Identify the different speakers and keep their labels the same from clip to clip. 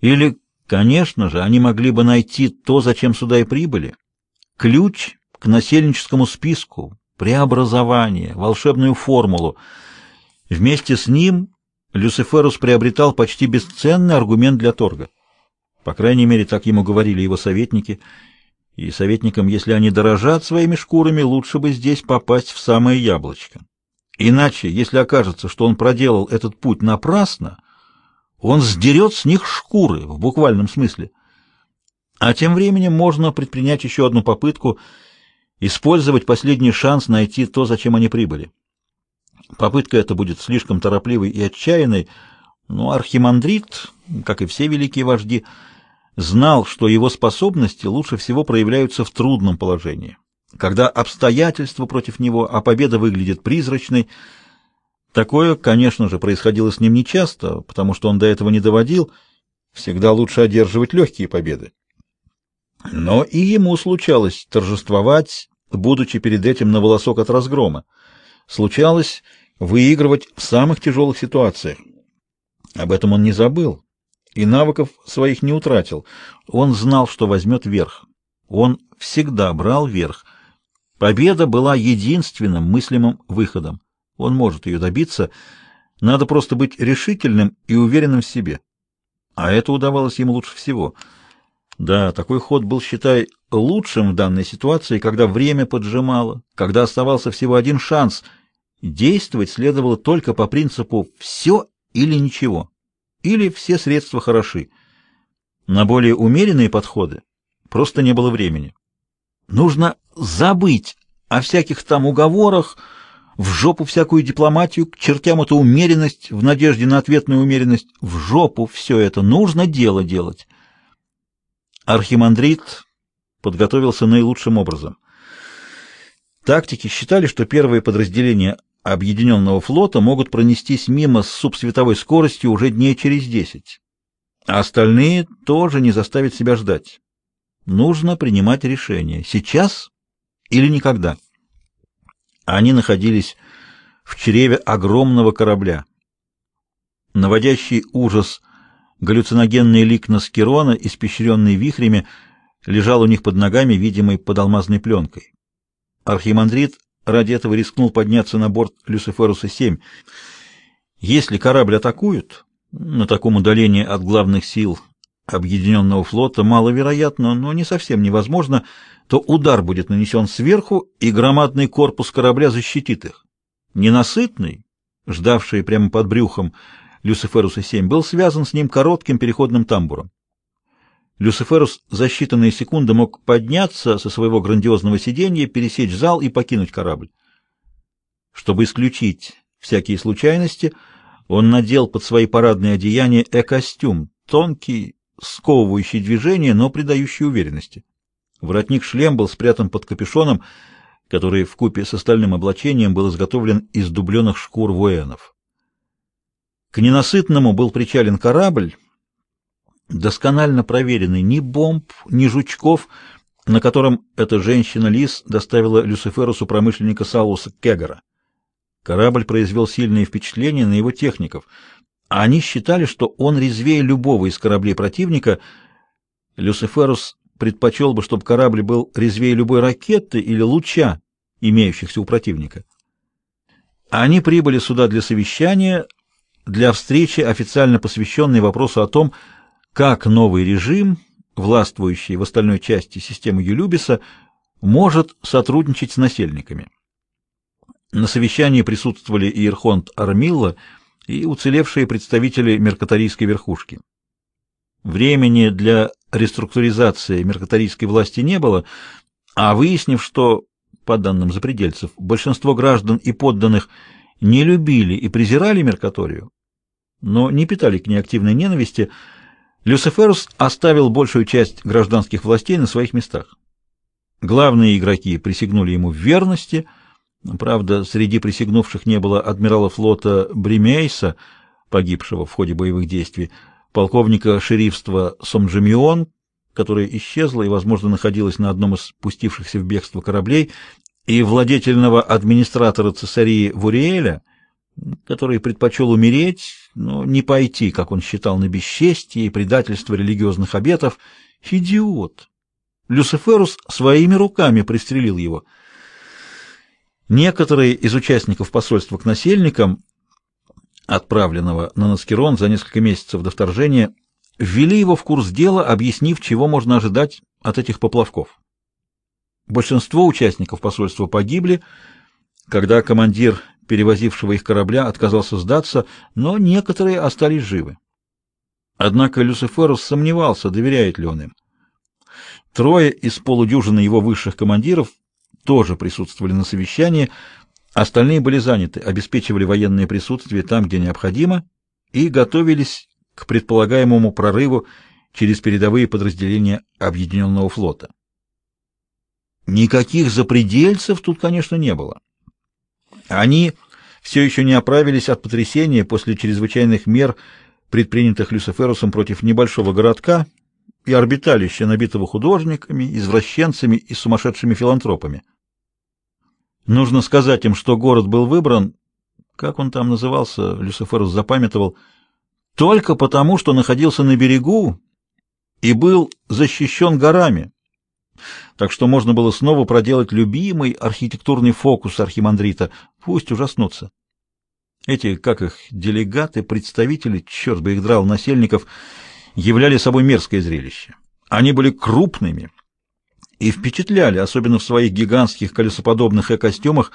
Speaker 1: Или, конечно же, они могли бы найти то, зачем сюда и прибыли. Ключ к насельническому списку, преобразование, волшебную формулу. Вместе с ним Люциферус приобретал почти бесценный аргумент для торга. По крайней мере, так ему говорили его советники. И советникам, если они дорожат своими шкурами, лучше бы здесь попасть в самое яблочко. Иначе, если окажется, что он проделал этот путь напрасно, он сдерет с них шкуры, в буквальном смысле. А тем временем можно предпринять еще одну попытку использовать последний шанс найти то, зачем они прибыли. Попытка эта будет слишком торопливой и отчаянной, но архимандрит, как и все великие вожди, знал, что его способности лучше всего проявляются в трудном положении, когда обстоятельства против него, а победа выглядит призрачной. Такое, конечно же, происходило с ним нечасто, потому что он до этого не доводил, всегда лучше одерживать легкие победы. Но и ему случалось торжествовать, будучи перед этим на волосок от разгрома. Случалось выигрывать в самых тяжелых ситуациях. Об этом он не забыл и навыков своих не утратил. Он знал, что возьмет верх. Он всегда брал верх. Победа была единственным мыслимым выходом. Он может ее добиться. Надо просто быть решительным и уверенным в себе. А это удавалось ему лучше всего — да, такой ход был, считай, лучшим в данной ситуации, когда время поджимало, когда оставался всего один шанс. Действовать следовало только по принципу «все или ничего», или «все средства хороши». На более умеренные подходы просто не было времени. Нужно забыть о всяких там уговорах, в жопу всякую дипломатию, к чертям эту умеренность, в надежде на ответную умеренность, в жопу все это, нужно дело делать. Архимандрит подготовился наилучшим образом. Тактики считали, что первые подразделения объединенного флота могут пронестись мимо с субсветовой скоростью уже дней через десять, а остальные тоже не заставят себя ждать. Нужно принимать решение, сейчас или никогда. Они находились в чреве огромного корабля. Наводящий ужас Галлюциногенный лик Наскирона, испещренный вихрями, лежал у них под ногами, видимый под алмазной пленкой. Архимандрит ради этого рискнул подняться на борт Люциферуса-7. Если корабль атакуют, на таком удалении от главных сил объединенного флота маловероятно, но не совсем невозможно, то удар будет нанесен сверху, и громадный корпус корабля защитит их. Ненасытный, ждавший прямо под брюхом, Люциферуса-7 был связан с ним коротким переходным тамбуром. Люциферус за считанные секунды мог подняться со своего грандиозного сиденья, пересечь зал и покинуть корабль. Чтобы исключить всякие случайности, он надел под свои парадные одеяния э-костюм, тонкий, сковывающий движение, но придающий уверенности. Воротник-шлем был спрятан под капюшоном, который в купе с остальным облачением был изготовлен из дубленых шкур военов. К ненасытному был причален корабль, досконально проверенный, ни бомб, ни жучков, на котором эта женщина-лис доставила Люциферусу промышленника Сауса Кегера. Корабль произвел сильное впечатление на его техников, они считали, что он резвее любого из кораблей противника. Люциферус предпочел бы, чтобы корабль был резвее любой ракеты или луча, имеющихся у противника. Они прибыли сюда для совещания, для встречи, официально посвященной вопросу о том, как новый режим, властвующий в остальной части системы Юлюбиса, может сотрудничать с насельниками. На совещании присутствовали и Ирхонт Армилла, и уцелевшие представители меркаторийской верхушки. Времени для реструктуризации меркаторийской власти не было, а выяснив, что, по данным запредельцев, большинство граждан и подданных не любили и презирали Меркаторию, но не питали к ней активной ненависти, Люциферус оставил большую часть гражданских властей на своих местах. Главные игроки присягнули ему в верности, правда, среди присягнувших не было адмирала флота Бремейса, погибшего в ходе боевых действий, полковника шерифства Сомджемион, которая исчезла и, возможно, находилась на одном из пустившихся в бегство кораблей, и владетельного администратора цесарии Вуриэля, который предпочел умереть, но не пойти, как он считал, на бесчестие и предательство религиозных обетов. Идиот! Люциферус своими руками пристрелил его. Некоторые из участников посольства к насельникам, отправленного на Наскерон за несколько месяцев до вторжения, ввели его в курс дела, объяснив, чего можно ожидать от этих поплавков. Большинство участников посольства погибли, когда командир перевозившего их корабля отказался сдаться, но некоторые остались живы. Однако Люциферус сомневался, доверяет ли он им. Трое из полудюжины его высших командиров тоже присутствовали на совещании, остальные были заняты, обеспечивали военное присутствие там, где необходимо, и готовились к предполагаемому прорыву через передовые подразделения Объединенного флота. Никаких запредельцев тут, конечно, не было. Они все еще не оправились от потрясения после чрезвычайных мер, предпринятых Люциферусом против небольшого городка и орбиталища, набитого художниками, извращенцами и сумасшедшими филантропами. Нужно сказать им, что город был выбран, как он там назывался, Люциферус запамятовал, только потому, что находился на берегу и был защищен горами. Так что можно было снова проделать любимый архитектурный фокус архимандрита. Пусть ужаснутся. Эти, как их, делегаты, представители, черт бы их драл, насельников, являли собой мерзкое зрелище. Они были крупными и впечатляли, особенно в своих гигантских колесоподобных э-костюмах,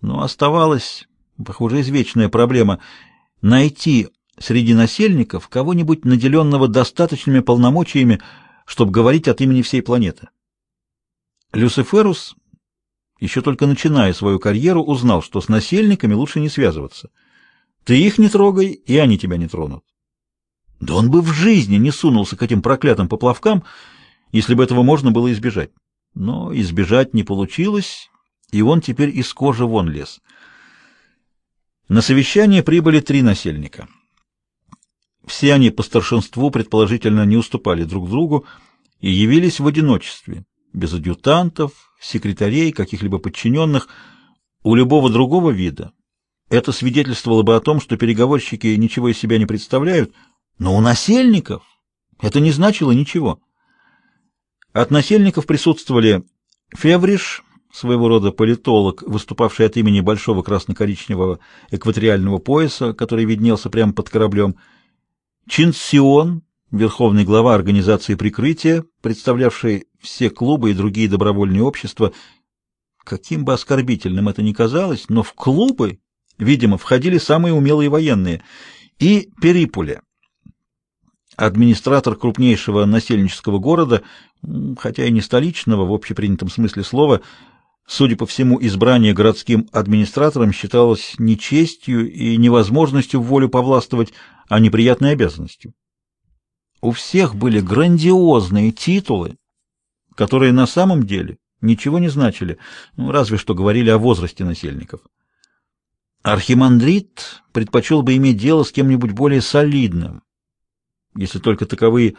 Speaker 1: но оставалась, похоже, извечная проблема — найти среди насельников кого-нибудь наделенного достаточными полномочиями, чтобы говорить от имени всей планеты. Люциферус, еще только начиная свою карьеру, узнал, что с насельниками лучше не связываться. Ты их не трогай, и они тебя не тронут. Да он бы в жизни не сунулся к этим проклятым поплавкам, если бы этого можно было избежать. Но избежать не получилось, и он теперь из кожи вон лез. На совещание прибыли три насельника. Все они по старшинству предположительно не уступали друг другу и явились в одиночестве, без адъютантов, секретарей, каких-либо подчиненных, у любого другого вида. Это свидетельствовало бы о том, что переговорщики ничего из себя не представляют, но у насельников это не значило ничего. От насельников присутствовали Февриш, своего рода политолог, выступавший от имени большого красно-коричневого экваториального пояса, который виднелся прямо под кораблем, Чинсион, верховный глава организации прикрытия, представлявший все клубы и другие добровольные общества. Каким бы оскорбительным это ни казалось, но в клубы, видимо, входили самые умелые военные. И Перипуле, администратор крупнейшего насельнического города, хотя и не столичного в общепринятом смысле слова, судя по всему, избрание городским администратором считалось не честью и невозможностью в волю повластвовать, а неприятной обязанностью. У всех были грандиозные титулы, которые на самом деле ничего не значили, ну, разве что говорили о возрасте насельников. Архимандрит предпочел бы иметь дело с кем-нибудь более солидным, если только таковые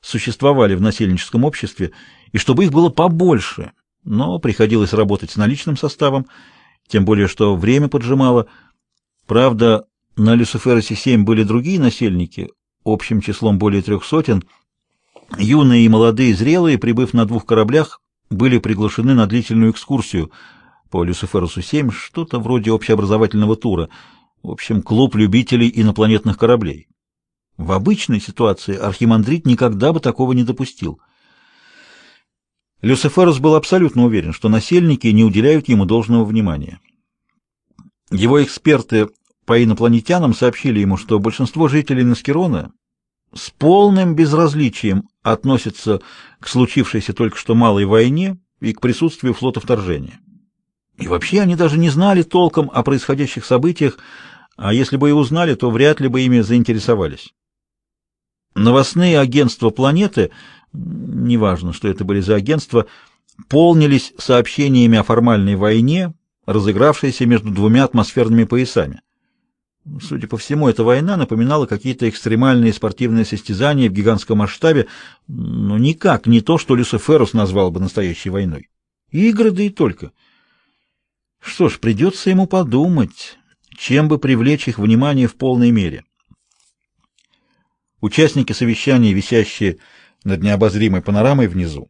Speaker 1: существовали в насельническом обществе, и чтобы их было побольше, но приходилось работать с наличным составом, тем более что время поджимало. Правда, на Люциферосе-7 были другие насельники, общим числом более трех сотен. Юные и молодые, зрелые, прибыв на двух кораблях, были приглашены на длительную экскурсию по Люциферусу-7, что-то вроде общеобразовательного тура, в общем, клуб любителей инопланетных кораблей. В обычной ситуации архимандрит никогда бы такого не допустил. Люциферус был абсолютно уверен, что насельники не уделяют ему должного внимания. Его эксперты по инопланетянам сообщили ему, что большинство жителей Наскерона с полным безразличием относятся к случившейся только что малой войне и к присутствию флота вторжения. И вообще они даже не знали толком о происходящих событиях, а если бы и узнали, то вряд ли бы ими заинтересовались. Новостные агентства планеты, неважно, что это были за агентства, полнились сообщениями о формальной войне, разыгравшейся между двумя атмосферными поясами. Судя по всему, эта война напоминала какие-то экстремальные спортивные состязания в гигантском масштабе, но никак не то, что Люциферус назвал бы настоящей войной. Игры, да и только. Что ж, придется ему подумать, чем бы привлечь их внимание в полной мере. Участники совещания, висящие над необозримой панорамой внизу,